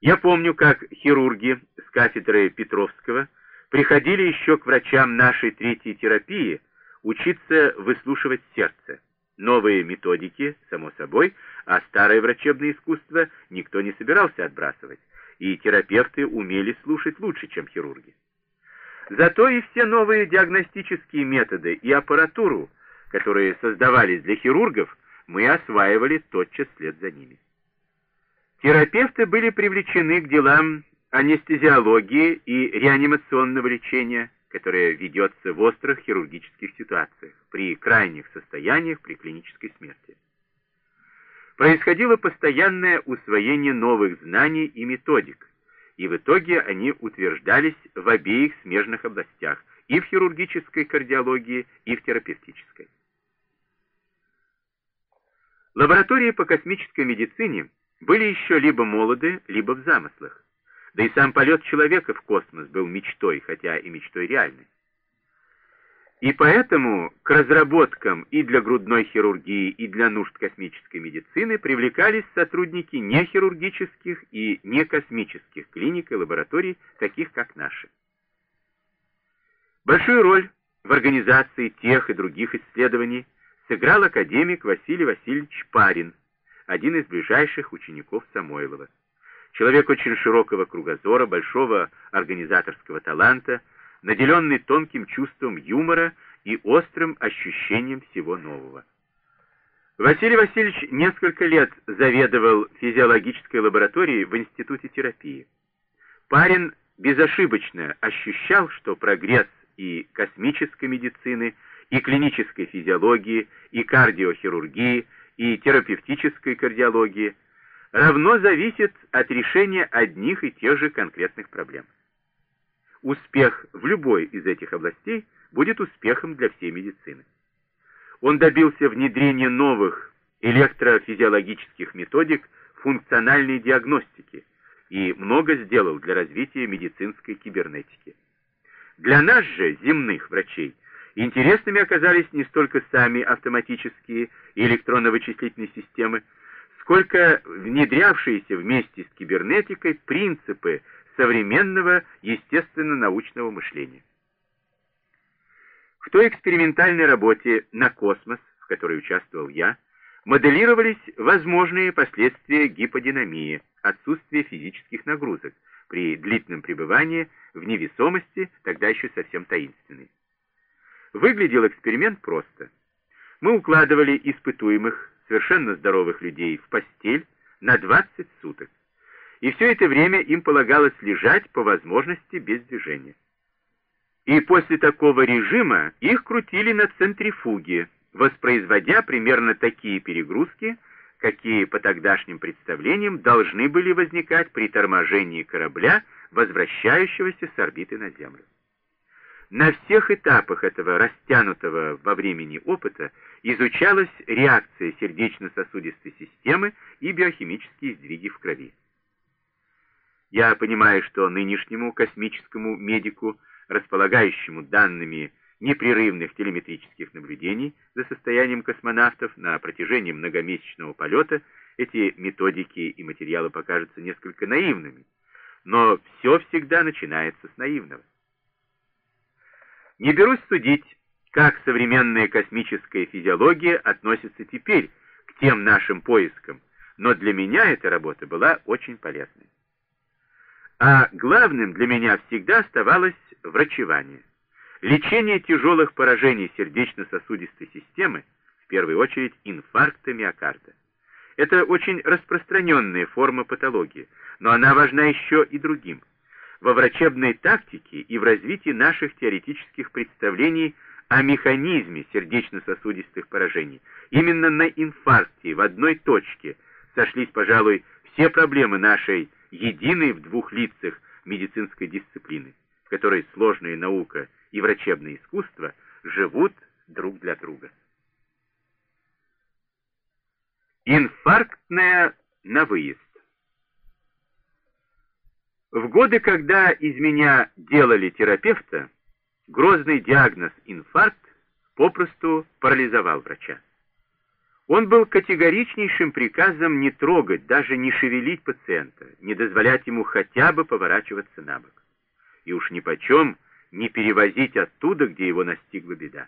Я помню, как хирурги с кафедры Петровского приходили еще к врачам нашей третьей терапии учиться выслушивать сердце. Новые методики, само собой, а старое врачебное искусство никто не собирался отбрасывать, и терапевты умели слушать лучше, чем хирурги. Зато и все новые диагностические методы и аппаратуру, которые создавались для хирургов, мы осваивали тотчас вслед за ними. Терапевты были привлечены к делам анестезиологии и реанимационного лечения, которое ведется в острых хирургических ситуациях, при крайних состояниях, при клинической смерти. Происходило постоянное усвоение новых знаний и методик, и в итоге они утверждались в обеих смежных областях, и в хирургической кардиологии, и в терапевтической. Лаборатории по космической медицине были еще либо молоды, либо в замыслах. Да и сам полет человека в космос был мечтой, хотя и мечтой реальной. И поэтому к разработкам и для грудной хирургии, и для нужд космической медицины привлекались сотрудники не хирургических и не космических клиник и лабораторий, таких как наши. Большую роль в организации тех и других исследований сыграл академик Василий Васильевич Парин, один из ближайших учеников Самойлова. Человек очень широкого кругозора, большого организаторского таланта, наделенный тонким чувством юмора и острым ощущением всего нового. Василий Васильевич несколько лет заведовал физиологической лабораторией в Институте терапии. Парень безошибочно ощущал, что прогресс и космической медицины, и клинической физиологии, и кардиохирургии, и терапевтической кардиологии равно зависит от решения одних и тех же конкретных проблем успех в любой из этих областей будет успехом для всей медицины. Он добился внедрения новых электрофизиологических методик функциональной диагностики и много сделал для развития медицинской кибернетики. Для нас же, земных врачей, интересными оказались не столько сами автоматические и электронно-вычислительные системы, сколько внедрявшиеся вместе с кибернетикой принципы современного естественно-научного мышления. В той экспериментальной работе на космос, в которой участвовал я, моделировались возможные последствия гиподинамии, отсутствия физических нагрузок при длительном пребывании в невесомости, тогда еще совсем таинственной. Выглядел эксперимент просто. Мы укладывали испытуемых, совершенно здоровых людей в постель на 20 суток и все это время им полагалось лежать по возможности без движения. И после такого режима их крутили на центрифуге, воспроизводя примерно такие перегрузки, какие по тогдашним представлениям должны были возникать при торможении корабля, возвращающегося с орбиты на Землю. На всех этапах этого растянутого во времени опыта изучалась реакция сердечно-сосудистой системы и биохимические сдвиги в крови. Я понимаю, что нынешнему космическому медику, располагающему данными непрерывных телеметрических наблюдений за состоянием космонавтов на протяжении многомесячного полета, эти методики и материалы покажутся несколько наивными. Но все всегда начинается с наивного. Не берусь судить, как современная космическая физиология относится теперь к тем нашим поискам, но для меня эта работа была очень полезной. А главным для меня всегда оставалось врачевание. Лечение тяжелых поражений сердечно-сосудистой системы, в первую очередь инфаркта миокарда. Это очень распространенная форма патологии, но она важна еще и другим. Во врачебной тактике и в развитии наших теоретических представлений о механизме сердечно-сосудистых поражений. Именно на инфаркте в одной точке сошлись, пожалуй, все проблемы нашей единой в двух лицах медицинской дисциплины, в которой сложная наука и врачебное искусство живут друг для друга. Инфарктная на выезд. В годы, когда из меня делали терапевта, грозный диагноз инфаркт попросту парализовал врача. Он был категоричнейшим приказом не трогать, даже не шевелить пациента, не дозволять ему хотя бы поворачиваться на бок. И уж ни почем не перевозить оттуда, где его настигла беда.